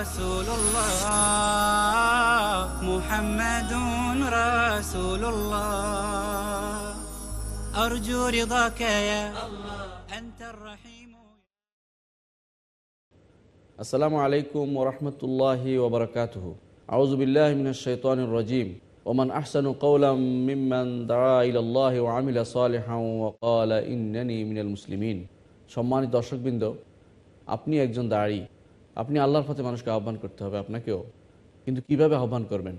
رسول الله محمد رسول الله أرجو رضاك يا الله أنت الرحيم আসসালামু আলাইকুম ওরহমতুল্লাহি ওবরকাতুহ আউজুবিল্লাহ মিনাশ রাজিম ওমান আহসানু কৌলাম মিম্মান দাঁড়া ইলাল্লাহি ওয়া আমিলা সালিহান ওয়া ক্বালা ইন্নানি মিনাল মুসলিমিন সম্মানিত দর্শকবৃন্দ আপনি একজন দাঁড়ি আপনি আল্লাহর পথে মানুষকে আহ্বান করতে হবে আপনাকেও। কিন্তু কীভাবে আহ্বান করবেন?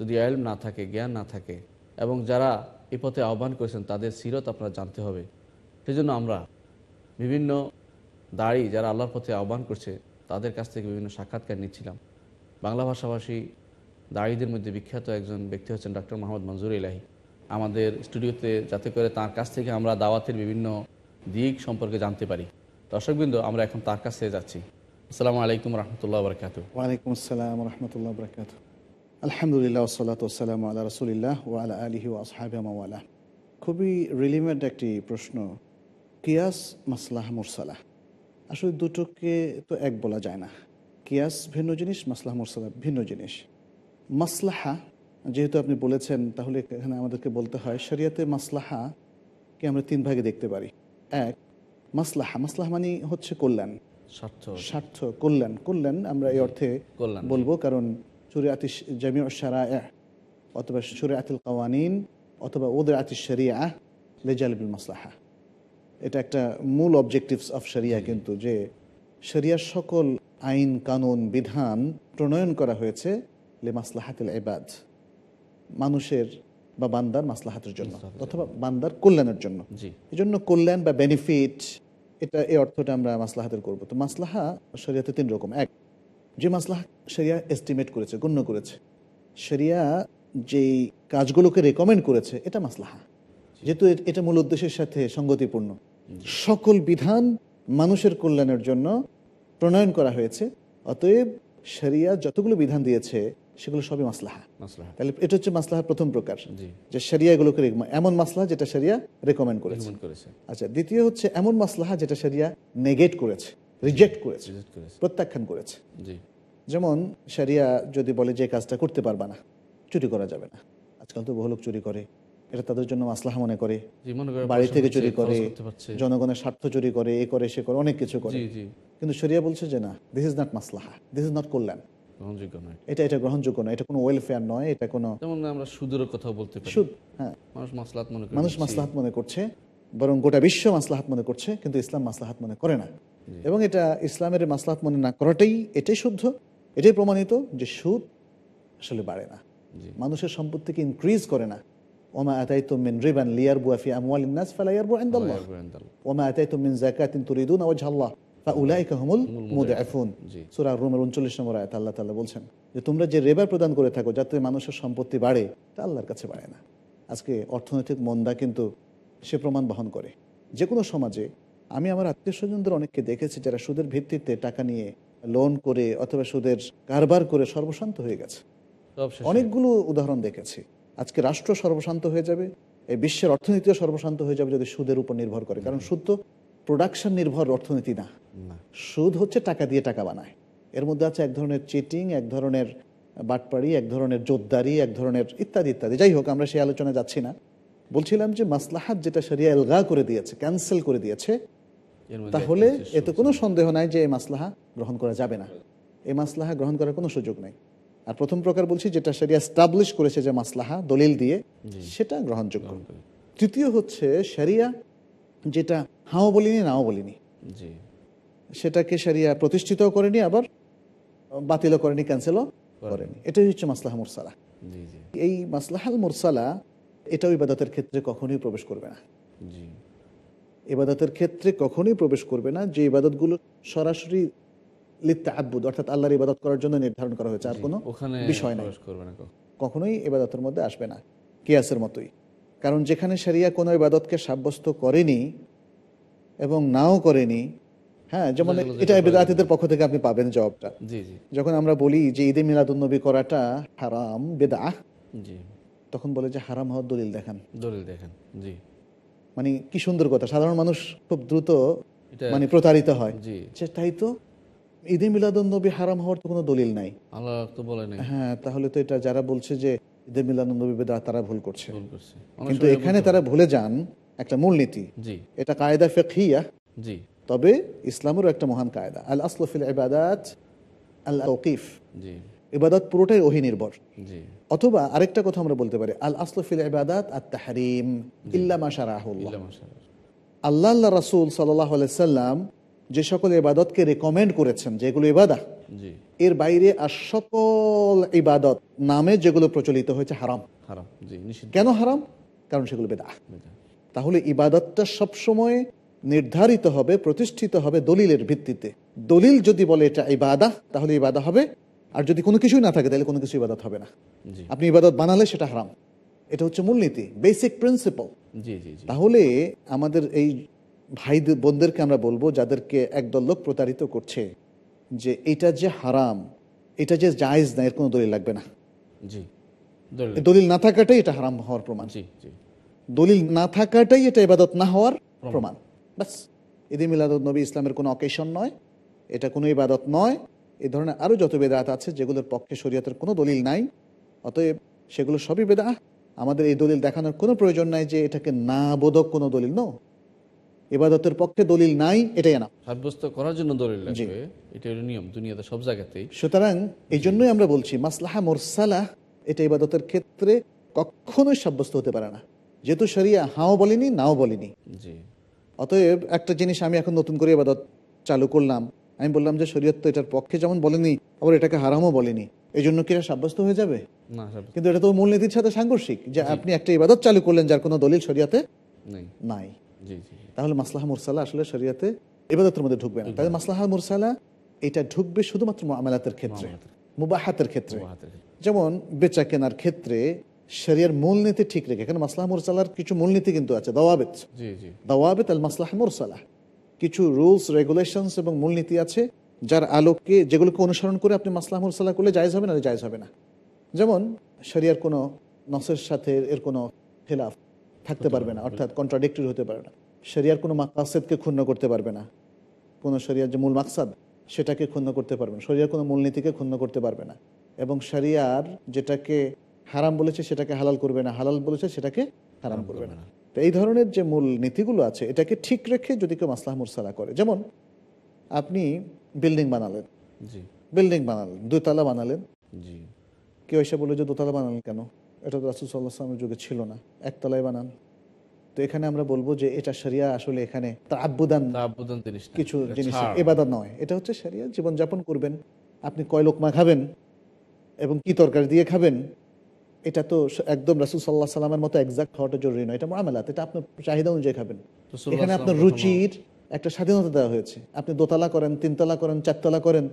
যদি আইল না থাকে, জ্ঞান না থাকে, এবং যারা এ পথে আহ্বান করেছেন, তাদের সিরত আপনার জানতে হবে। সেজন্য আমরা বিভিন্ন দাড়ি যারা আল্লাহর পথে আহ্বান করছে, তাদের কাছ থেকে বিভিন্ন সাক্ষাৎকার নিচ্ছিলাম। বাংলা ভাষাভাষী দাড়িদের মধ্যে বিখ্যাত একজন ব্যক্তি হচ্ছেন ডক্টর মোহাম্মদ মঞ্জুর ইলাহি। আমাদের স্টুডিওতে যাতে করে তার কাছ থেকে আমরা দাওয়াতের বিভিন্ন দিক সম্পর্কে জানতে পারি। দর্শকবৃন্দ, আমরা এখন তার কাছে যাচ্ছি। আসসালামু আলাইকুম রহমতুল্লাহ বরকাত ওয়ালাইকুম আসসালাম রহমতুল্লাহ বরকাত আলহামদুলিল্লাহ ওসলাত ওসালাম আল্লাহ রসুলিল্লাহ ও আলা আলিহি ও আসহাবামাওয়ালা খুবই রিলিমেন্ট একটি প্রশ্ন, কিয়াস মাসলাহ মুরসালাহ। আসলে দুটোকে তো এক বলা যায় না। কিয়াস ভিন্ন জিনিস, মাসলাহ মুরসালাহ ভিন্ন জিনিস। মাসলাহা, যেহেতু আপনি বলেছেন, তাহলে এখানে আমাদেরকে বলতে হয়, শরিয়াতে মাসলাহাকে আমরা তিন ভাগে দেখতে পারি। এক, মাসলাহা মাসলাহা মানে হচ্ছে কল্যাণ। স্বার্থ। কল্যাণ। কল্যাণ আমরা এই অর্থে বলব কারণ সুরে আতি জামিউ সারা অথবা সুরে আতিল কাওয়ানিন অথবা ওদের আতি শরিয়া লেজালিবুল মাসলাহা। এটা একটা মূল অবজেক্টিভস অফ শরিয়া কিন্তু যে শরিয়ার সকল আইন কানুন বিধান প্রণয়ন করা হয়েছে লে মাসলাহাতিল এবাদ মানুষের বা বান্দার মাসলাহাতের জন্য অথবা বান্দার কল্যাণের জন্য। এই জন্য কল্যাণ বা বেনিফিট এটা, এই অর্থটা আমরা মাসলাহাতের করব। তো মাসলাহা শরিয়াতে তিন রকম। এক, যে মাসলাহা শরিয়া এস্টিমেট করেছে, গণ্য করেছে, শরিয়া যেই কাজগুলোকে রেকমেন্ড করেছে, এটা মাসলাহা। যেহেতু এটা মূল উদ্দেশ্যের সাথে সঙ্গতিপূর্ণ। সকল বিধান মানুষের কল্যাণের জন্য প্রণয়ন করা হয়েছে, অতএব শরিয়া যতগুলো বিধান দিয়েছে সেগুলো সবই মাসলাহা। তাহলে এটা হচ্ছে মাসলাহার প্রথম প্রকার যে শরিয়া এগুলোকে এমন মাসলাহা যেটা শরিয়া রেকমেন্ড করেছে। আচ্ছা দ্বিতীয় হচ্ছে এমন মাসলাহা যেটা শরিয়া নেগেট করেছে রিজেক্ট করেছে প্রত্যাখ্যান করেছে। যেমন শরিয়া যদি বলে যে কাজটা করতে পারবা না চুরি করা যাবে না। আজকাল তো বহু লোক চুরি করে এটা তাদের জন্য মাসলাহা মনে করে। বাড়ি থেকে চুরি করে জনগণের স্বার্থ চুরি করে এ করে সে করে অনেক কিছু করে। কিন্তু শরিয়া বলছে যে না দিস ইজ নট মাসলাহা দিস ইজ নট কল্যাণ। গ্রহণযোগ্য নয়। এটা এটা গ্রহণযোগ্য নয় এটা কোনো ওয়েলফেয়ার নয় এটা কোনো যেমন আমরা সুদের কথা বলতে পারি। সুদ হ্যাঁ। মানুষ মনে মাসলাহাত মনে করছে বরং গোটা বিশ্ব মাসলাহাত মনে করছে কিন্তু ইসলাম মাসলাহাত মনে করে না। এবং এটা ইসলামের মাসলাহাত মনে না করাটাই এটাই শুদ্ধ এটাই প্রমাণিত যে সুদ আসলে বাড়ে না। মানুষের সম্পত্তিকে ইনক্রিজ করে না। ওমা আতাইতুম মিন রিবান লিয়ারবু ফি আমওয়ালিন নাস ফালা ইয়ারবু ইনদাল্লাহ। আল্লাহু আকবার। ওমা আতাইতুম মিন যাকাতিন তুরিদুনা ওয়াজহাল্লাহ। ফাউলাইকা হুমুল মুদআফুন জি। সূরা রুমের 39 নম্বর আয়াত আল্লাহ তাআলা বলছেন যে তোমরা যে রেবা প্রদান করে থাকো যাতে মানুষের সম্পত্তি বাড়ে তা আল্লাহর কাছে বাড়ে না। আজকে অর্থনৈতিক মন্দা কিন্তু সে প্রমাণ বহন করে। যে কোনো সমাজে আমি আমার আত্মীয় স্বজনদের অনেককে দেখেছি যারা সুদের ভিত্তিতে টাকা নিয়ে লোন করে অথবা সুদের কারবার করে সর্বশান্ত হয়ে গেছে। অনেকগুলো উদাহরণ দেখেছি। আজকে রাষ্ট্র সর্বশান্ত হয়ে যাবে এই বিশ্বের অর্থনীতিও সর্বশান্ত হয়ে যাবে যদি সুদের উপর নির্ভর করে। কারণ সুদ তো প্রোডাকশন নির্ভর অর্থনীতি না। সুদ হচ্ছে টাকা দিয়ে টাকা বানায়। এর মধ্যে আছে এক ধরনের চিটিং এক ধরনের বাটপাড়ি এক ধরনের জোরদারি এক ধরনের ইত্যাদি ইত্যাদি। যাই হোক আমরা সেই আলোচনা যাচ্ছি না। বলছিলাম যে মাসলাহাত যেটা সেরিয়া এলগা করে দিয়েছে ক্যান্সেল করে দিয়েছে তাহলে এতে কোনো সন্দেহ নাই যে এই মাসলাহা গ্রহণ করা যাবে না। এই মাসলাহা গ্রহণ করার কোনো সুযোগ নেই। আর প্রথম প্রকার বলছি যেটা সেরিয়া স্টাবলিশ করেছে যে মাসলাহা দলিল দিয়ে সেটা গ্রহণযোগ্য। তৃতীয় হচ্ছে শরিয়া যেটা হাও বলিনি নাও বলিনি। জি। সেটাকে সারিয়া প্রতিষ্ঠিতও করেনি আবার বাতিলও করেনি ক্যান্সেলও করেনি। এটাই হচ্ছে মাসলাহা মুরসালা। এই মাসলাহাল মুরসালা এটাও ইবাদতের ক্ষেত্রে কখনোই প্রবেশ করবে না। জি। ইবাদতের ক্ষেত্রে কখনোই প্রবেশ করবে না যে ইবাদতগুলো সরাসরি লিপ্ত আব্বুদ অর্থাৎ আল্লাহর ইবাদত করার জন্য নির্ধারণ করা হয়েছে আর কোনো বিষয় নাই। করবে না কখনোই ইবাদতের মধ্যে আসবে না কিয়াসের মতোই। কারণ যেখানে শরিয়া কোনো ইবাদতকে সাব্যস্ত করেনি এবং নাও করেনি হ্যাঁ যেমন এটা বেদাতিদের পক্ষ থেকে আপনি পাবেন জবাবটা। যখন আমরা বলি যে ঈদে মিলাদুন্নবী করাটা হারাম বেদা তখন বলে যে হারাম হওয়ার দলিল দেখান। দলিল দেখেন জি। মানে কি সুন্দর কথা সাধারণ মানুষ খুব দ্রুত মানে প্রতারিত হয়। যে তাই তো ঈদে মিলাদুন্নবী হারাম হওয়ার তো কোনো দলিল নাই। আল্লাহ তো বলে নাই। হ্যাঁ তাহলে তো এটা যারা বলছে যে ঈদে মিলাদুন্নবী বেদা তারা ভুল করছে। কিন্তু এখানে তারা ভুলে যান একটা মূলনীতি। এটা কায়দা ফেকহিয়া। জি। তবে ইসলামেরও একটা মহান কায়দা। আল আসলফিল ইবাদাত আল তৌকিফ জি। ইবাদত পুরোটাই ওহি নির্ভর। অথবা আরেকটা কথা আমরা বলতে পারি আল আসলফিল ইবাদাত আত তাহরিম ইল্লা মা শারাহুল্লাহ। ইল্লা আল্লাহ আল্লাহ রাসূল সাল্লাল্লাহু আলাইহি সাল্লাম যে সকল ইবাদতকে রেকমেন্ড করেছেন যেগুলো ইবাদা এর বাইরে আর সকল ইবাদত নামে যেগুলো প্রচলিত হয়েছে হারাম। হারাম জি কেন হারাম? কারণ সেগুলো বেদা। তাহলে ইবাদতটা সবসময় নির্ধারিত হবে প্রতিষ্ঠিত হবে দলিলের ভিত্তিতে। দলিল যদি বলে এটা ইবাদা তাহলে ইবাদা হবে। আর যদি কোনো কিছুই না থাকে তাহলে কোনো কিছু ইবাদত হবে না। আপনি ইবাদত বানালে সেটা হারাম। এটা হচ্ছে মূলনীতি বেসিক প্রিন্সিপাল তাহলে আমাদের এই ভাই বোনদেরকে আমরা বলব যাদেরকে একদল লোক প্রতারিত করছে যে এটা যে হারাম এটা যে জায়েজ না এর কোনো দলিল লাগবে না। জি দলিল। না থাকাটাই এটা হারাম হওয়ার প্রমাণ। দলিল না থাকাটাই এটা ইবাদত না হওয়ার প্রমাণ। বাস ঈদে নবী ইসলামের কোনো অকেশন নয়। এটা কোনো ইবাদত নয়। এ ধরনের আরও যত বেদাত আছে যেগুলোর পক্ষে শরীয়তের কোনো দলিল নাই অতএব সেগুলো সবই বেদা আমাদের এই দলিল দেখানোর কোনো প্রয়োজন নাই যে এটাকে না বোধক কোনো দলিল ন। ইবাদতের পক্ষে দলিল নাই এটাই না সাব্যস্ত করার জন্য দলিল লাগবে। এটা নিয়ম দুনিয়াতে সব জায়গাতেই। সুতরাং এই জন্যই আমরা বলছি মাসলাহা মোরসালা এটা ইবাদতের ক্ষেত্রে কখনোই সাব্যস্ত হতে পারে না। যেহেতু শরিয়া হাও বলেনি নাও বলেনি। অতএব একটা জিনিস আমি এখন নতুন করে ইবাদত চালু করলাম। আমি বললাম যে শরীয়ত তো এটার পক্ষে যেমন বলেনি আবার এটাকে হারামও বলেনি। এই জন্য কি এটা সাব্যস্ত হয়ে যাবে? কিন্তু এটা তো মূলনীতির সাথে সাংঘর্ষিক যে আপনি একটা ইবাদত চালু করলেন যার কোনো দলিল শরিয়াতে নাই। জি জি জি। তাহলে মাসলাহা মুরসালা আসলে শরিয়াতে ইবাদতের মধ্যে ঢুকবে না। তাহলে মাসলাহা মুরসালা এটা ঢুকবে শুধুমাত্র আমালাতের ক্ষেত্রে। মুবাহাতের ক্ষেত্রে। যেমন বেচা কেনার ক্ষেত্রে শরিয়ার মূলনীতি ঠিক রেখে এখানে মাসলাহা মুরসালার কিছু মূলনীতি কিন্তু আছে দাওয়াবেত। দাওয়াবেত আল মাসলাহ মুরসালাহ। কিছু রুলস রেগুলেশনস এবং মূলনীতি আছে যার আলোকে যেগুলোকে অনুসরণ করে আপনি মাসলাহ মুরসালা করলে জায়জ হবে না জায়জ হবে না। যেমন শরিয়ার কোনো নসের সাথে এর কোনো খেলাফ থাকতে পারবে না অর্থাৎ কন্ট্রাডিক্টরি হতে পারে না। শরিয়ার কোনো মাকাসেদকে ক্ষুণ্ণ করতে পারবে না। কোনো শরিয়ার যে মূল মাকসাদ সেটাকে ক্ষুণ্ণ করতে পারবে না। শরিয়ার কোনো মূলনীতিকে ক্ষুণ্ণ করতে পারবে না। এবং শরিয়ার যেটাকে হারাম বলেছে সেটাকে হালাল করবে না হালাল বলেছে সেটাকে হারাম করবে না। তো এই ধরনের যে মূল নীতিগুলো আছে এটাকে ঠিক রেখে যদি কেউ মাসলাহ মুরসালা করে যেমন আপনি বিল্ডিং বানালেন জি। বিল্ডিং বানালেন দুতলা বানালেন জি। কেউ এসে বলল যে দোতলা বানালেন কেন? এটা তো রাসুল সাল্লাহ আসলামের যুগে ছিল না একতলায় বানান। তো এখানে আমরা বলব যে এটা শরিয়া আসলে এখানে তার আব্বুদান কিছু জিনিস ছাড়। এবাদত নয় এটা হচ্ছে শরিয়া জীবনযাপন করবেন আপনি কয় লোকমা খাবেন এবং কি তরকারি দিয়ে খাবেন এটা তো একদম রাসুল সাল্লাহ সাল্লামের মতো এক্সাক্ট হওয়াটা জরুরি নয়। এটা মামেলাত এটা আপনার চাহিদা অনুযায়ী খাবেন। এখানে আপনার রুচির একটা স্বাধীনতা দেওয়া হয়েছে। আপনি দোতলা করেন তিনতলা করেন চারতলা করেন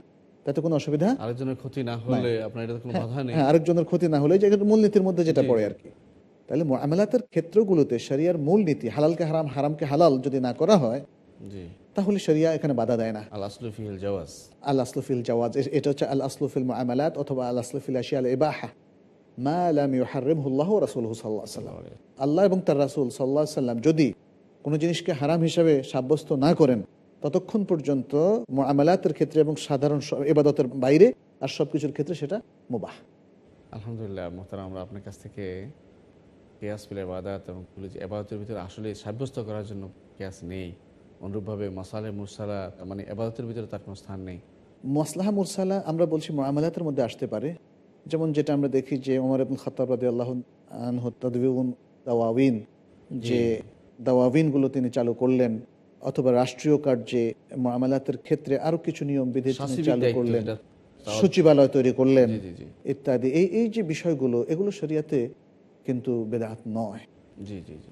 তাতে কোনো অসুবিধা আরেকজনের ক্ষতি না হলে আপনার এটা কোনো বাধা নেই। হ্যাঁ আরেকজনের ক্ষতি না হলে যে মূলনীতির মধ্যে যেটা পড়ে আর কি। তাহলে ক্ষেত্রগুলোতে শরিয়ার মূলনীতি হালালকে হারাম হারামকে হালাল যদি না করা হয় তাহলে শরিয়া এখানে বাধা দেয় না। আল জাওয়াজ। আসলুফিল জাওয়াজ এটা হচ্ছে আল আসলুফিল অথবা আল আসলুফিল আশিয়া আল ইবাহা। মা রাসূলুহু সাল্লাম আল্লাহ এবং তার রাসুল আলাইহি সাল্লাম যদি কোনো জিনিসকে হারাম হিসাবে সাব্যস্ত না করেন ততক্ষণ পর্যন্ত আমালাতের ক্ষেত্রে এবং সাধারণ ইবাদতের বাইরে আর সব কিছুর ক্ষেত্রে সেটা মুবাহ। আলহামদুলিল্লাহ মোহতারাম আমরা আপনার কাছ থেকে কেয়াস ফিল এবাদাত এবং এবাদতের ভিতরে আসলে সাব্যস্ত করার জন্য কেয়াস নেই। অনুরূপভাবে মশালে মুরসালা মানে এবাদতের ভিতরে তার কোনো স্থান নেই। মসলাহা মুরসালা আমরা বলছি মুআমালাতের মধ্যে আসতে পারে। যেমন যেটা আমরা দেখি যে ওমর আব্দুল খাত্তাব রাদি আল্লাহ আনহু তাদবিউন দাওয়াবিন যে দাওয়াবিনগুলো তিনি চালু করলেন অথবা রাষ্ট্রীয় কার্যে মুআমালাতের ক্ষেত্রে আরও কিছু নিয়ম বিধি চালু করলেন সচিবালয় তৈরি করলেন ইত্যাদি। এই এই যে বিষয়গুলো এগুলো শরিয়াতে কিন্তু বেদাত নয়।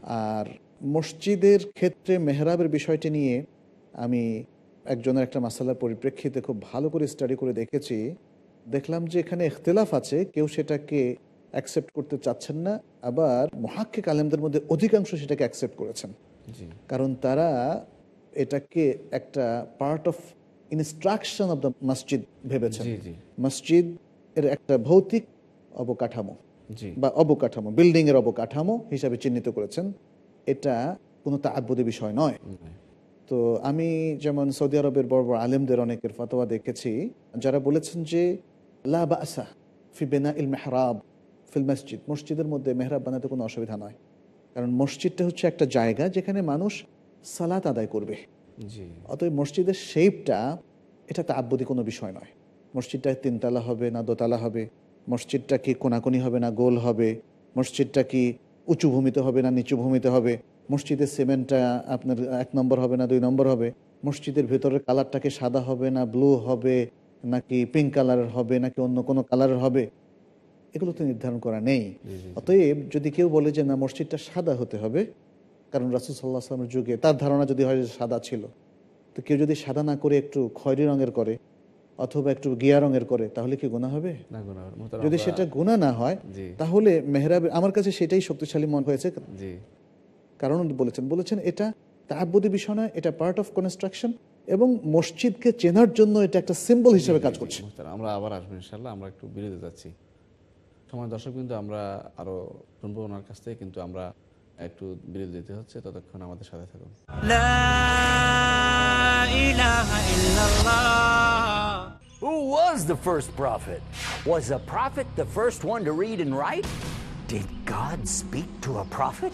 আর মসজিদের ক্ষেত্রে মেহরাবের বিষয়টি নিয়ে আমি একজনের একটা মাসালার পরিপ্রেক্ষিতে খুব ভালো করে স্টাডি করে দেখেছি। দেখলাম যে এখানে এখতেলাফ আছে কেউ সেটাকে অ্যাকসেপ্ট করতে চাচ্ছেন না আবার মহাক্কিক আলেমদের মধ্যে অধিকাংশ সেটাকে অ্যাকসেপ্ট করেছেন। কারণ তারা এটাকে একটা part of instruction of the মসজিদ ভেবেছেন। মসজিদ এর একটা ভৌতিক অবকাঠামো বা অবকাঠামো বিল্ডিং এর অবকাঠামো হিসাবে চিহ্নিত করেছেন। এটা কোনো তাৎবদী বিষয় নয়। তো আমি যেমন সৌদি আরবের বড় বড় আলেমদের অনেকের ফতোয়া দেখেছি যারা বলেছেন যে লা বাসা ফি বেনা ইল মেহরাব ফিল মসজিদ। মসজিদের মধ্যে মেহরাব বানাতে কোনো অসুবিধা নয়। কারণ মসজিদটা হচ্ছে একটা জায়গা যেখানে মানুষ সালাত আদায় করবে। অতএব মসজিদের শেপটা এটা তাব্বদি কোনো বিষয় নয়। মসজিদটা তিনতলা হবে না দোতলা হবে মসজিদটা কি কোনাকুনি হবে না গোল হবে মসজিদটা কি উঁচু ভূমিতে হবে না নিচু ভূমিতে হবে মসজিদের সিমেন্টটা আপনার এক নম্বর হবে না দুই নম্বর হবে। মসজিদের ভেতরের কালারটাকে সাদা হবে না ব্লু হবে নাকি পিঙ্ক কালারের হবে নাকি অন্য কোনো কালারের হবে? এগুলো তো নির্ধারণ করা নেই। অতএব যদি কেউ বলে যে না মসজিদটা সাদা হতে হবে কারণ রাসুল সাল্লাহ আসলামের যুগে তার ধারণা যদি হয় সাদা ছিল তো কেউ যদি সাদা না করে একটু খয়েরি রঙের করে অথবা একটু গিয়া রঙের করে তাহলে কি গুণা হবে? যদি সেটা গুণা না হয় তাহলে মেহরাব আমার কাছে সেটাই শক্তিশালী মনে হয়েছে। কারণ বলেছেন বলেছেন এটা তাহবুদি বিষয় নয় এটা পার্ট অফ কনস্ট্রাকশন এবং মসজিদকে চেনার জন্য এটা একটা সিম্বল হিসেবে কাজ করছে আমরা আবার আসব ইনশাল্লাহ আমরা একটু বিরতি যাচ্ছি সময় দর্শক কিন্তু আমরা আরও শুনব ওনার কাছ থেকে কিন্তু আমরা একটু বিরতি দিতে হচ্ছে ততক্ষণ আমাদের সাথে থাকুন Who was the first prophet? Was a prophet the first one to read and write? Did God speak to a prophet?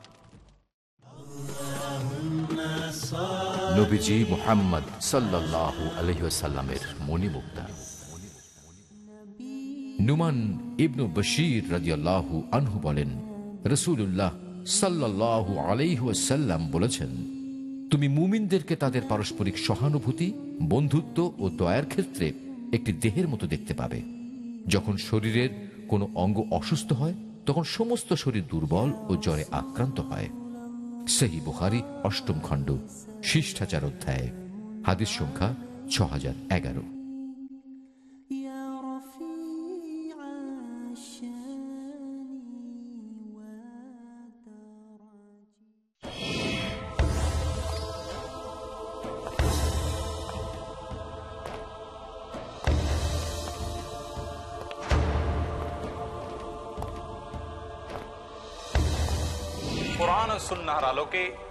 নবীজি মোহাম্মদ সাল্লাল্লাহু আলহিসাল্লামের মণিমুক্তা। নুমান ইবনু বশির রাজিয়াল্লাহু আনহু বলেন রসুল্লাহ সাল্লাল্লাহু আলাইহাল্লাম বলেছেন, তুমি মুমিনদেরকে তাদের পারস্পরিক সহানুভূতি, বন্ধুত্ব ও দয়ার ক্ষেত্রে একটি দেহের মতো দেখতে পাবে। যখন শরীরের কোনো অঙ্গ অসুস্থ হয়, তখন সমস্ত শরীর দুর্বল ও জ্বরে আক্রান্ত হয়। সেই বুহারি অষ্টম খণ্ড। শিষ্টাচার অধ্যায় হাদিস সংখ্যা ছ হাজার এগারো আলোকে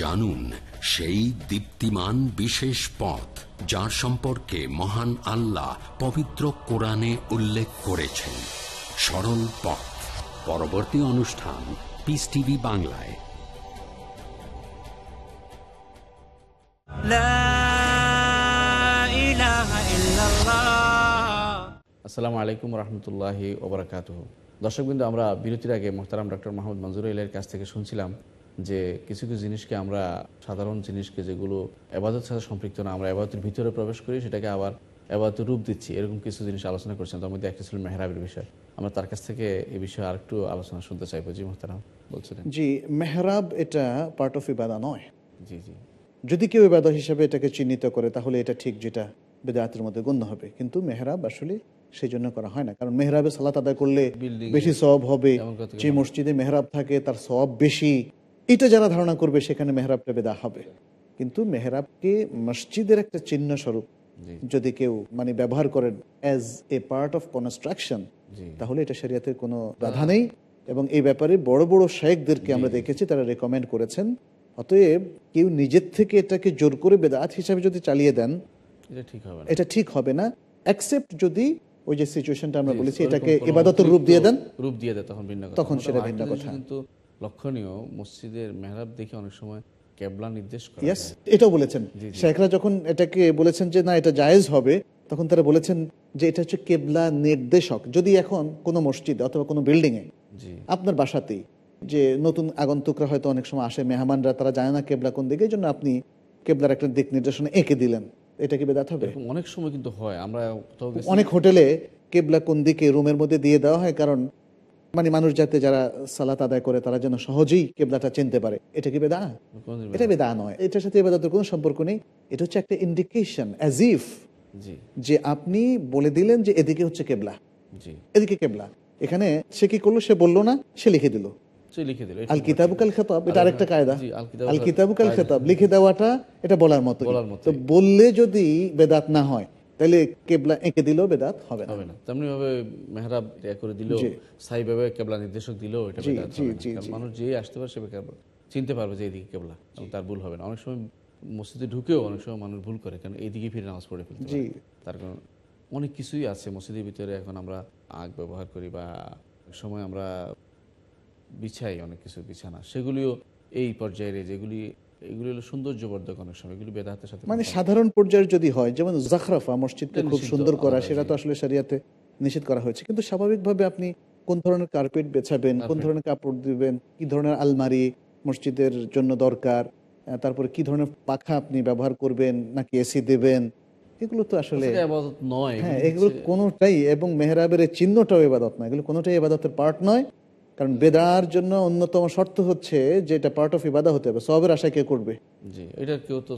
জানুন সেই দীপ্তিমান বিশেষ পথ যার সম্পর্কে মহান আল্লাহ পবিত্র কোরআনে উল্লেখ করেছেন। সরল পথ। পরবর্তী অনুষ্ঠান পিস টিভি বাংলায়। আসসালামু আলাইকুম ওবরাকাত আমরা বিরতির আগে মোহতারাম ডক্টর মাহমুদ মঞ্জুর ইলের কাছ থেকে শুনছিলাম যে কিছু কিছু জিনিসকে আমরা সাধারণ জিনিসকে যেগুলো আবাদত সাথে সম্পৃক্ত না আমরা আবাদতের ভিতরে প্রবেশ করি সেটাকে আবার এবাদত রূপ দিচ্ছি। এরকম কিছু জিনিস আলোচনা করছেন তার মধ্যে একটা ছিল মেহরাবের বিষয়। আমরা তার কাছ থেকে এই বিষয়ে আরেকটু আলোচনা শুনতে চাইব। জি মোহতারাম বলছিলেন। জি মেহরাব এটা পার্ট অফ ইবাদা নয়। জি জি। যদি কেউ ইবাদা হিসাবে এটাকে চিহ্নিত করে তাহলে এটা ঠিক যেটা বেদাতের মধ্যে গণ্য হবে। কিন্তু মেহরাব আসলে সেই জন্য করা হয় না। কারণ মেহরাবে সালাত আদায় করলে বেশি সব হবে। যে মসজিদে মেহরাব থাকে তার সব বেশি। এটা যারা ধারণা করবে সেখানে মেহরাবটা বেদা হবে। কিন্তু মেহরাবকে মসজিদের একটা চিহ্ন স্বরূপ যদি কেউ মানে ব্যবহার করেন as a part of construction তাহলে এটা শরিয়াতের কোনো বাধা নেই। এবং এই ব্যাপারে বড় বড় শেখদেরকে আমরা দেখেছি তারা রেকমেন্ড করেছেন। অতএব কেউ নিজের থেকে এটাকে জোর করে বেদাত হিসাবে যদি চালিয়ে দেন এটা ঠিক হবে না। এটা ঠিক হবে না। অ্যাকসেপ্ট যদি ওই যে সিচুয়েশনটা আমরা বলেছি এটাকে ইবাদতের রূপ দিয়ে দেন রূপ দিয়ে দেয় তখন ভিন্ন তখন সেটা ভিন্ন কথা। কিন্তু লক্ষণীয় মসজিদের মেহরাব দেখে অনেক সময় কেবলা নির্দেশ করা ইয়েস এটাও বলেছেন। শেখরা যখন এটাকে বলেছেন যে না এটা জায়েজ হবে তখন তারা বলেছেন যে এটা হচ্ছে কেবলা নির্দেশক। যদি এখন কোনো মসজিদ অথবা কোনো বিল্ডিংয়ে আপনার বাসাতেই যে নতুন আগন্তুকরা হয়তো অনেক সময় আসে মেহমানরা তারা জানে না কেবলা কোন দিকে এই জন্য আপনি কেবলার একটা দিক নির্দেশনা এঁকে দিলেন। এটা কি বেদাত হবে? অনেক সময় কিন্তু হয়। আমরা অনেক হোটেলে কেবলা কোন দিকে রুমের মধ্যে দিয়ে দেওয়া হয় কারণ মানে মানুষ যাতে যারা সালাত আদায় করে তারা যেন সহজেই কেবলাটা চিনতে পারে। এটা কি বেদা এটা বেদা নয়। এটার সাথে এবাদতের কোনো সম্পর্ক নেই। এটা হচ্ছে একটা ইন্ডিকেশন অ্যাজ ইফ যে আপনি বলে দিলেন যে এদিকে হচ্ছে কেবলা। এদিকে কেবলা। এখানে সে কি করল? সে বলল না সে লিখে দিল। লিখে আল কিতাবুকাল খেতাব এটা আরেকটা কায়দা। জি, আল কিতাবুকাল আল কিতাবুকাল কায়দা। খেতাব লিখে দেওয়াটা এটা বলার মতো। বললে যদি বেদাত না হয় তাহলে কেবলা এঁকে দিলেও বেদাত হবে না। হবে না। তেমনি ভাবে মেহরাব ইয়া করে দিলেও স্থায়ীভাবে কেবলা নির্দেশক দিলেও এটা বেদাত। মানুষ যেই আসতে পারে সে চিনতে পারবে যে এইদিকে কেবলা তার ভুল হবে না। অনেক সময় মসজিদে ঢুকেও অনেক সময় মানুষ ভুল করে কারণ এইদিকে ফিরে নামাজ পড়ে ফেলতে তার কারণ অনেক কিছুই আছে মসজিদের ভিতরে। এখন আমরা আগ ব্যবহার করি বা সময় আমরা বিছাই অনেক কিছু বিছানা। সেগুলিও এই পর্যায়ের যেগুলি এগুলি হলো সৌন্দর্যবর্ধক অনেক সময় এগুলি সাথে মানে সাধারণ পর্যায়ের যদি হয় যেমন জাখরাফা মসজিদকে খুব সুন্দর করা সেটা তো আসলে শরিয়াতে নিষেধ করা হয়েছে। কিন্তু স্বাভাবিকভাবে আপনি কোন ধরনের কার্পেট বেছাবেন কোন ধরনের কাপড় দিবেন কি ধরনের আলমারি মসজিদের জন্য দরকার তারপরে কি ধরনের পাখা আপনি ব্যবহার করবেন নাকি এসি দেবেন এগুলো তো আসলে নয় হ্যাঁ এগুলো কোনোটাই এবং মেহরাবের চিহ্নটাও এবাদত নয়। এগুলো কোনোটাই এবাদতের পার্ট নয়। কারণ বেদার জন্য অন্যতম শর্ত হচ্ছে যে এটা পার্ট অফ ইবাদা হতে হবে। সবের আশা কে করবে? এটা কেউ তো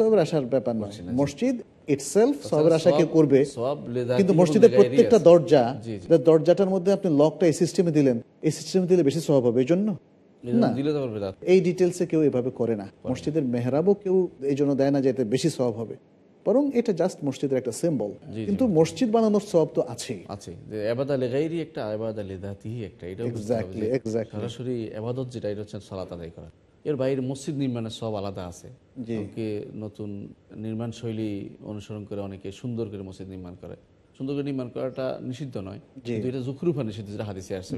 সবের আশার ব্যাপার নয় মসজিদ ইটসেলফ সবের আশা কেউ করবে। কিন্তু মসজিদের প্রত্যেকটা দরজা দরজাটার মধ্যে আপনি লকটা এই সিস্টেমে দিলেন। এই সিস্টেমে দিলে বেশি সব হবে। এই জন্য এই ডিটেলসে কেউ এভাবে করে না। মসজিদের মেহরাবও কেউ এই জন্য দেয় না যে এতে বেশি সব হবে। বরং এটা জাস্ট মসজিদের একটা সিম্বল কিন্তু মসজিদ বানানোর সব তো আছেই। আছে। যে এবাদা লেগাইরই একটা এবাদা লেদাতিহি একটা Exactly, যে exactly. সরাসরি এবাদত যেটা এটা হচ্ছে সালাত আদায় করা। এর বাইরে মসজিদ নির্মাণের সব আলাদা আছে। অনেকে নতুন নির্মাণ শৈলী অনুসরণ করে অনেকে সুন্দর করে মসজিদ নির্মাণ করে। সুন্দর করে নির্মাণ করাটা নিষিদ্ধ নয়। কিন্তু এটা জুখরুফা নিষিদ্ধ যেটা হাদিসে আসছে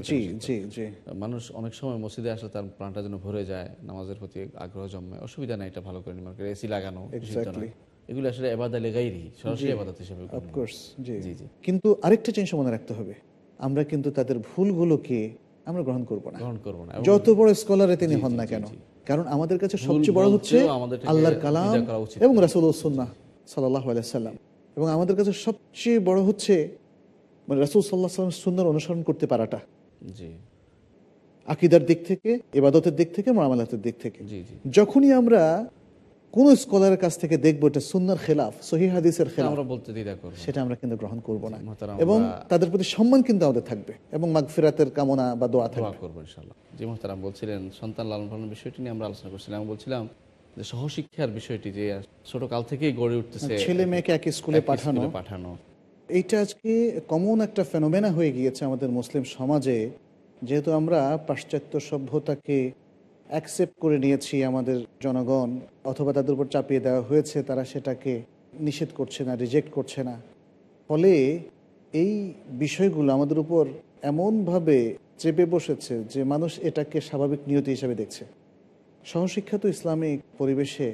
মানুষ অনেক সময় মসজিদে আসলে তার প্রাণটা যেন ভরে যায় নামাজের প্রতি আগ্রহ জন্মায়। অসুবিধা নাই এটা ভালো করে নির্মাণ করে এসি লাগানো নিষিদ্ধ নয়। এগুলো আসলে এবাদা লেগাইরই সরাসরি এবাদত হিসেবে অফকোর্স জি। জি। কিন্তু আরেকটা জিনিস মনে রাখতে হবে আমরা কিন্তু তাদের ভুলগুলোকে আমরা গ্রহণ করব না। গ্রহণ করব না এবং যত বড় স্কলারে তিনি হন না কেন কারণ আমাদের কাছে সবচেয়ে বড় হচ্ছে আল্লাহর কালাম এবং রাসুল সুন্নাহ সাল্লাহ সাল্লাম। এবং আমাদের কাছে সবচেয়ে বড় হচ্ছে মানে রাসুল সাল্লাহ সাল্লাম সুন্দর অনুসরণ করতে পারাটা। জি। আকিদার দিক থেকে এবাদতের দিক থেকে মামালাতের দিক থেকে। জি জি। যখনই আমরা কোন স্কলারের কাছ থেকে দেখব এটা সুন্নার খেলাফ সহি হাদিসের খেলাফ। আমরা বলতে দ্বিধা করব সেটা আমরা কিন্তু গ্রহণ করব না। এবং তাদের প্রতি সম্মান কিন্তু আমাদের থাকবে। এবং মাগফিরাতের কামনা বা দোয়া দোয়া থাকবে। করব ইনশাল্লাহ জি মোহতারাম বলছিলেন সন্তান লালন পালন বিষয়টি নিয়ে আমরা আলোচনা করছিলাম আমি বলছিলাম যে সহশিক্ষার বিষয়টি যে ছোট কাল থেকেই গড়ে উঠতেছে ছেলে মেয়েকে এক স্কুলে পাঠানো। পাঠানো। এইটা আজকে কমন একটা ফেনোমেনা হয়ে গিয়েছে আমাদের মুসলিম সমাজে। যেহেতু আমরা পাশ্চাত্য সভ্যতাকে অ্যাকসেপ্ট করে নিয়েছি আমাদের জনগণ, অথবা তাদের উপর চাপিয়ে দেওয়া হয়েছে, তারা সেটাকে নিষেধ করছে না রিজেক্ট করছে না। ফলে এই বিষয়গুলো আমাদের উপর এমনভাবে চেপে বসেছে যে মানুষ এটাকে স্বাভাবিক নিয়তি হিসাবে দেখছে। সহশিক্ষা তো ইসলামিক পরিবেশে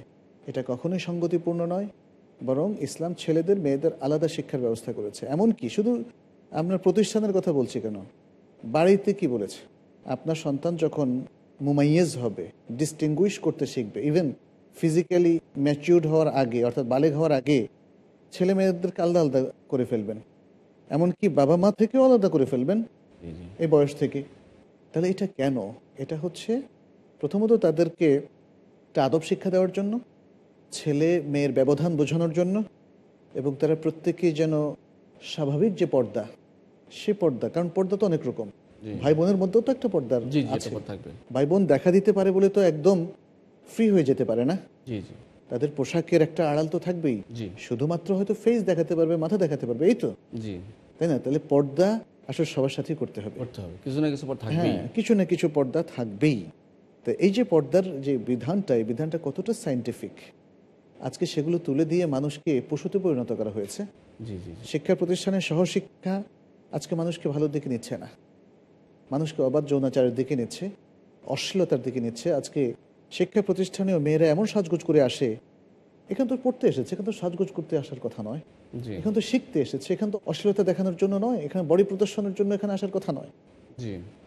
এটা কখনোই সঙ্গতিপূর্ণ নয়, বরং ইসলাম ছেলেদের, মেয়েদের আলাদা শিক্ষার ব্যবস্থা করেছে। এমন কি শুধু আপনার প্রতিষ্ঠানের কথা বলছি কেন? বাড়িতে কি বলেছে? আপনার সন্তান যখন মুমাইয়েজ হবে ডিস্টিংগুইশ করতে শিখবে। ইভেন ফিজিক্যালি ম্যাচিউর্ড হওয়ার আগে, অর্থাৎ বালেগ হওয়ার আগে, ছেলে মেয়েদেরকে আলাদা আলাদা করে ফেলবেন। এমনকি বাবা মা থেকেও আলাদা করে ফেলবেন এই বয়স থেকে। তাহলে এটা কেন? এটা হচ্ছে প্রথমত তাদেরকে একটা আদব শিক্ষা দেওয়ার জন্য, ছেলে মেয়ের ব্যবধান বোঝানোর জন্য, এবং তারা প্রত্যেকেই যেন স্বাভাবিক যে পর্দা, সে পর্দা, কারণ পর্দা তো অনেক রকম। ভাই বোনের মধ্যেও তো একটা পর্দা জি জি আছে। এটা থাকবে। ভাই বোন দেখা দিতে পারে বলে তো একদম ফ্রি হয়ে যেতে পারে না? জি জি। তাদের পোশাকের একটা আড়াল তো থাকবেই। শুধুমাত্র হয়তো ফেস দেখাতে পারবে মাথা দেখাতে পারবে এই তো। জি। তাই না? তাহলে পর্দা আসলে সবার সাথেই করতে হবে। করতে হবে। কিছু না কিছু হ্যাঁ কিছু না কিছু পর্দা থাকবেই। তো এই যে পর্দার যে বিধানটা এই বিধানটা কতটা সাইন্টিফিক আজকে সেগুলো তুলে দিয়ে মানুষকে পশুতে পরিণত করা হয়েছে। শিক্ষা প্রতিষ্ঠানের সহশিক্ষা আজকে মানুষকে ভালো দিকে নিচ্ছে না। মানুষকে অবাধ যৌনাচারের দিকে নিচ্ছে অশ্লীলতার দিকে নিচ্ছে। আজকে শিক্ষা প্রতিষ্ঠানেও মেয়েরা এমন সাজগোজ করে আসে এখানে তো পড়তে এসেছে এখানে তো সাজগোজ করতে আসার কথা নয়। এখানে তো শিখতে এসেছে এখানে তো অশ্লীলতা দেখানোর জন্য নয় এখানে বডি প্রদর্শনের জন্য এখানে আসার কথা নয়।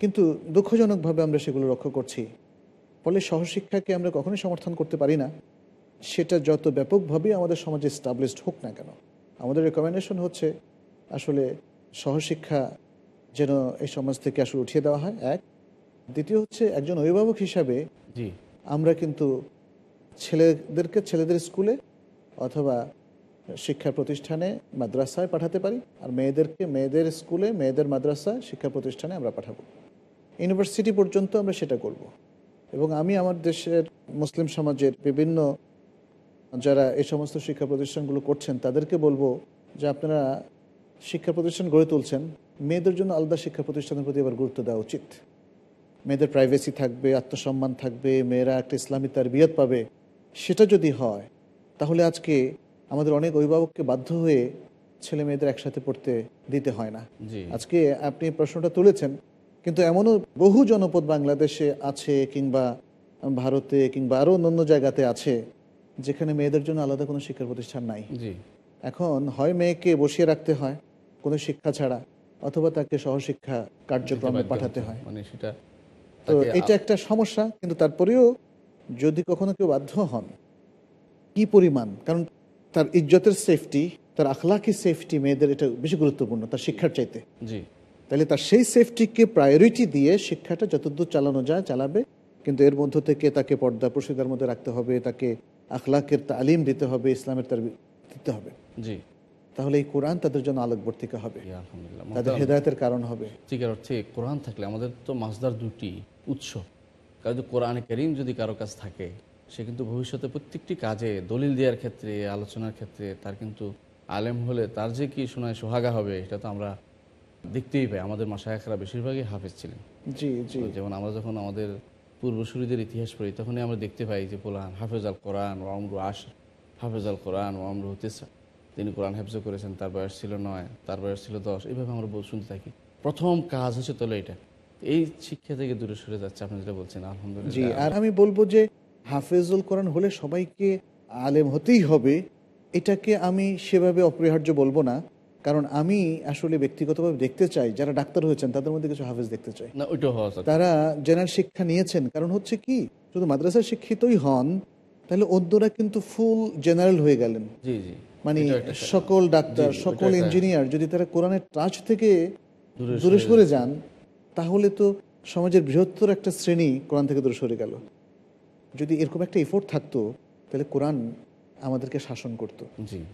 কিন্তু দুঃখজনকভাবে আমরা সেগুলো লক্ষ্য করছি। ফলে সহশিক্ষাকে আমরা কখনোই সমর্থন করতে পারি না। সেটা যত ব্যাপকভাবে আমাদের সমাজে স্টাবলিশড হোক না কেন। আমাদের রেকমেন্ডেশন হচ্ছে আসলে সহশিক্ষা যেন এই সমাজ থেকে আসলে উঠিয়ে দেওয়া হয়। এক। দ্বিতীয় হচ্ছে একজন অভিভাবক হিসাবে জি। আমরা কিন্তু ছেলেদেরকে ছেলেদের স্কুলে অথবা শিক্ষা প্রতিষ্ঠানে মাদ্রাসায় পাঠাতে পারি আর মেয়েদেরকে মেয়েদের স্কুলে মেয়েদের মাদ্রাসায় শিক্ষা প্রতিষ্ঠানে আমরা পাঠাবো। ইউনিভার্সিটি পর্যন্ত আমরা সেটা করব। এবং আমি আমার দেশের মুসলিম সমাজের বিভিন্ন যারা এই সমস্ত শিক্ষা প্রতিষ্ঠানগুলো করছেন তাদেরকে বলব যে আপনারা শিক্ষা প্রতিষ্ঠান গড়ে তুলছেন। মেয়েদের জন্য আলাদা শিক্ষা প্রতিষ্ঠানের প্রতি এবার গুরুত্ব দেওয়া উচিত। মেয়েদের প্রাইভেসি থাকবে আত্মসম্মান থাকবে মেয়েরা একটা ইসলামী তার বিয়ত পাবে। সেটা যদি হয় তাহলে আজকে আমাদের অনেক অভিভাবককে বাধ্য হয়ে ছেলে মেয়েদের একসাথে পড়তে দিতে হয় না। আজকে আপনি প্রশ্নটা তুলেছেন কিন্তু এমনও বহু জনপদ বাংলাদেশে আছে কিংবা ভারতে কিংবা আরও অন্য জায়গাতে আছে যেখানে মেয়েদের জন্য আলাদা কোনো শিক্ষা প্রতিষ্ঠান নাই। এখন হয় মেয়েকে বসিয়ে রাখতে হয় কোনো শিক্ষা ছাড়া। অথবা তাকে সহশিক্ষা কার্যক্রমে পাঠাতে হয়। মানে সেটা তো এটা একটা সমস্যা কিন্তু তারপরেও যদি কখনো কেউ বাধ্য হন কি পরিমাণ? কারণ তার ইজ্জতের সেফটি তার আখলাকি সেফটি মেয়েদের এটা বেশি গুরুত্বপূর্ণ তার শিক্ষার চাইতে। জি। তাহলে তার সেই সেফটিকে প্রায়োরিটি দিয়ে শিক্ষাটা যতদূর চালানো যায় চালাবে। কিন্তু এর মধ্য থেকে তাকে পর্দা প্রসিদার মধ্যে রাখতে হবে তাকে আখলাকের তালিম দিতে হবে ইসলামের তার দিতে হবে। জি। তাহলে এই কোরআন তাদের জন্য আলোকবর্তিকা হবে। তাদের হেদায়তের কারণ হবে। সত্যিকার অর্থে কোরআন থাকলে আমাদের তো মাসদার দুটি উৎস। কারণ কোরআন করিম যদি কারও কাছ থাকে সে কিন্তু ভবিষ্যতে প্রত্যেকটি কাজে দলিল দেওয়ার ক্ষেত্রে আলোচনার ক্ষেত্রে তার কিন্তু আলেম হলে তার যে কি শোনায় সোহাগা হবে এটা তো আমরা দেখতেই পাই। আমাদের মাসায়করা বেশিরভাগই হাফেজ ছিলেন। জি জি। যেমন আমরা যখন আমাদের পূর্বসূরিদের ইতিহাস পড়ি তখনই আমরা দেখতে পাই যে পোলান হাফেজ আল কোরআন ও আমরু আশ হাফেজ আল কোরআন ও আমরু তিসা তিনি কোরআন হেফজ করেছেন তার বয়স ছিল নয় তার বয়স ছিল দশ এইভাবে আমরা শুনতে থাকি। প্রথম কাজ হচ্ছে তোলে এটা। এই শিক্ষা থেকে দূরে সরে যাচ্ছে আপনি যেটা বলছেন জি আলহামদুলিল্লাহ আর আমি বলব যে হাফেজুল কোরআন হলে সবাইকে আলেম হতেই হবে এটাকে আমি সেভাবে অপরিহার্য বলব না। কারণ আমি আসলে ব্যক্তিগতভাবে দেখতে চাই যারা ডাক্তার হয়েছেন তাদের মধ্যে কিছু হাফেজ দেখতে চাই। না ওইটা তারা জেনারেল শিক্ষা নিয়েছেন কারণ হচ্ছে কি শুধু মাদ্রাসায় শিক্ষিতই হন তাহলে অন্যরা কিন্তু ফুল জেনারেল হয়ে গেলেন। জি জি। মানে সকল ডাক্তার সকল ইঞ্জিনিয়ার যদি তারা কোরআনের টাচ থেকে দূরে সরে যান তাহলে তো সমাজের বৃহত্তর একটা শ্রেণি কোরআন থেকে দূরে সরে গেল। যদি এরকম একটা এফোর্ট থাকতো তাহলে কোরআন আমাদেরকে শাসন করত।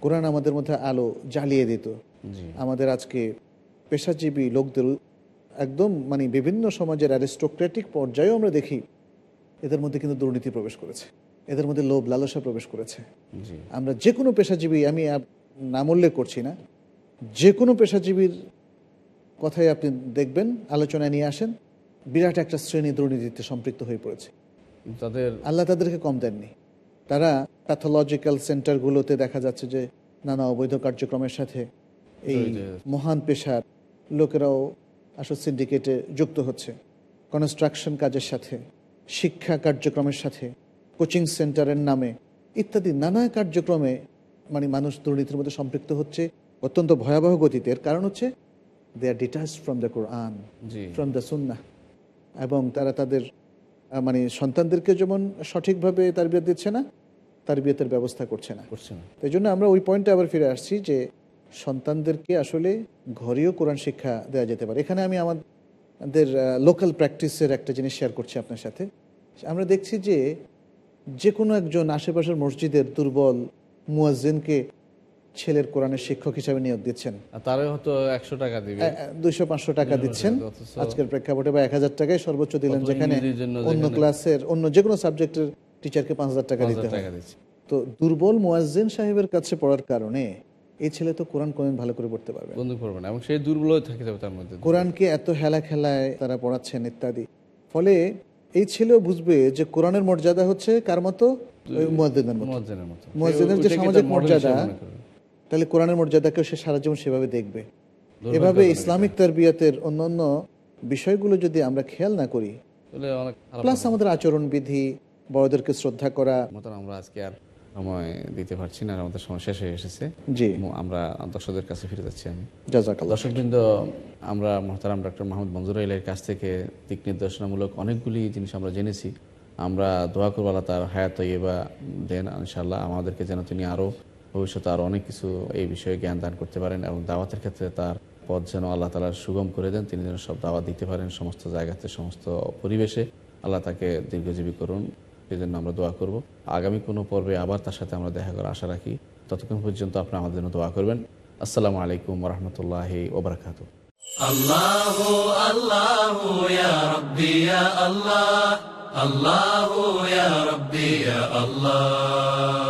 কোরআন আমাদের মধ্যে আলো জ্বালিয়ে দিত। আমাদের আজকে পেশাজীবী লোকদের একদম মানে বিভিন্ন সমাজের অ্যারিস্টোক্রেটিক পর্যায়েও আমরা দেখি এদের মধ্যে কিন্তু দুর্নীতি প্রবেশ করেছে। এদের মধ্যে লোভ লালসা প্রবেশ করেছে। আমরা যে কোনো পেশাজীবী আমি নাম উল্লেখ করছি না যে কোনো পেশাজীবীর কথাই আপনি দেখবেন আলোচনায় নিয়ে আসেন বিরাট একটা শ্রেণি দুর্নীতিতে সম্পৃক্ত হয়ে পড়েছে। তাদের আল্লাহ তাদেরকে কম দেননি। তারা প্যাথোলজিক্যাল সেন্টারগুলোতে দেখা যাচ্ছে যে নানা অবৈধ কার্যক্রমের সাথে এই মহান পেশার লোকেরাও আসল সিন্ডিকেটে যুক্ত হচ্ছে। কনস্ট্রাকশন কাজের সাথে শিক্ষা কার্যক্রমের সাথে কোচিং সেন্টারের নামে ইত্যাদি নানা কার্যক্রমে মানে মানুষ দুর্নীতির মধ্যে সম্পৃক্ত হচ্ছে অত্যন্ত ভয়াবহ গতিতে। এর কারণ হচ্ছে they are detach from the Quran from the sunnah এবং তারা তাদের মানে সন্তানদেরকে যেমন সঠিকভাবে তারবিয়ত দিচ্ছে না তারবিয়তের ব্যবস্থা করছে না। করছে না। এই জন্য আমরা ওই পয়েন্টে আবার ফিরে আসছি যে সন্তানদেরকে আসলে ঘরেও কোরআন শিক্ষা দেওয়া যেতে পারে। এখানে আমি আমাদের লোকাল প্র্যাকটিসের একটা জিনিস শেয়ার করছি আপনার সাথে। আমরা দেখছি যে যে কোনো একজন আশেপাশের মসজিদের দুর্বল মুয়াজ্জিনকে ছেলের কোরআনের শিক্ষক হিসাবে নিয়োগ দিচ্ছেন। আর তারা হয়তো একশো টাকা দিবে। দুইশো পাঁচশো টাকা দিচ্ছেন। আজকের প্রেক্ষাপটে বা এক হাজার টাকায় সর্বোচ্চ দিলেন যেখানে অন্য ক্লাসের অন্য যে কোনো সাবজেক্টের টিচারকে পাঁচ হাজার টাকা দিতে হয়। তো দুর্বল মুয়াজ্জিন সাহেবের কাছে পড়ার কারণে এই ছেলে তো কোরআন কোনদিন ভালো করে পড়তে পারবে বন্ধু করবে না এবং সেই দুর্বল থেকে যাবে তার মধ্যে। কোরআনকে এত হেলা খেলায় তারা পড়াচ্ছেন ইত্যাদি। ফলে এই ছেলেও বুঝবে যে কোরআনের মর্যাদা হচ্ছে কার মতো? মুয়াজ্জিনের মতো। মুয়াজ্জিনের যে সামাজিক মর্যাদা হিসেবে করবে। তাহলে কোরআনের মর্যাদাকেও সে সারা জীবন সেভাবে দেখবে। এভাবে ইসলামিক তারবিয়াতের অন্যান্য বিষয়গুলো যদি আমরা খেয়াল না করি প্লাস আমাদের আচরণ বিধি বড়দেরকে শ্রদ্ধা করা আমরা আজকে আর সময় দিতে পারছি না আর আমাদের সময় শেষ হয়ে এসেছে। জি। আমরা দর্শকদের কাছে ফিরে যাচ্ছি আমি। দর্শকবৃন্দ আমরা মহতারাম ডক্টর মাহমুদ মঞ্জুর ইলের কাছ থেকে দিক নির্দেশনামূলক অনেকগুলি জিনিস আমরা জেনেছি। আমরা দোয়া করব আল্লাহ তার হায়াত বা দেন ইনশাল্লাহ আমাদেরকে যেন তিনি আরও ভবিষ্যতে আরও অনেক কিছু এই বিষয়ে জ্ঞান দান করতে পারেন এবং দাওয়াতের ক্ষেত্রে তার পথ যেন আল্লাহ তালার সুগম করে দেন। তিনি যেন সব দাওয়াত দিতে পারেন সমস্ত জায়গাতে সমস্ত পরিবেশে। আল্লাহ তাকে দীর্ঘজীবী করুন। এজন্য আমরা দোয়া করব। আগামী কোনো পর্বে আবার তার সাথে আমরা দেখা করার আশা রাখি। ততক্ষণ পর্যন্ত আপনি আমাদের জন্য দোয়া করবেন। আসসালামু আলাইকুম রহমতুল্লাহ ওবরাকাত আল্লাহ আল্লাহ আল্লাহ।